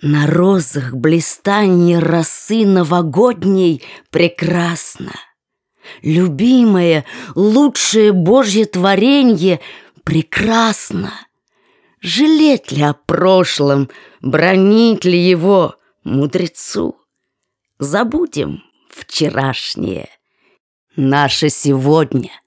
На розах блистанье росы новогодней прекрасно. Любимое, лучшее Божье творенье прекрасно. Жалеть ли о прошлом, бронить ли его мудрецу? Забудем вчерашнее. Наше сегодня.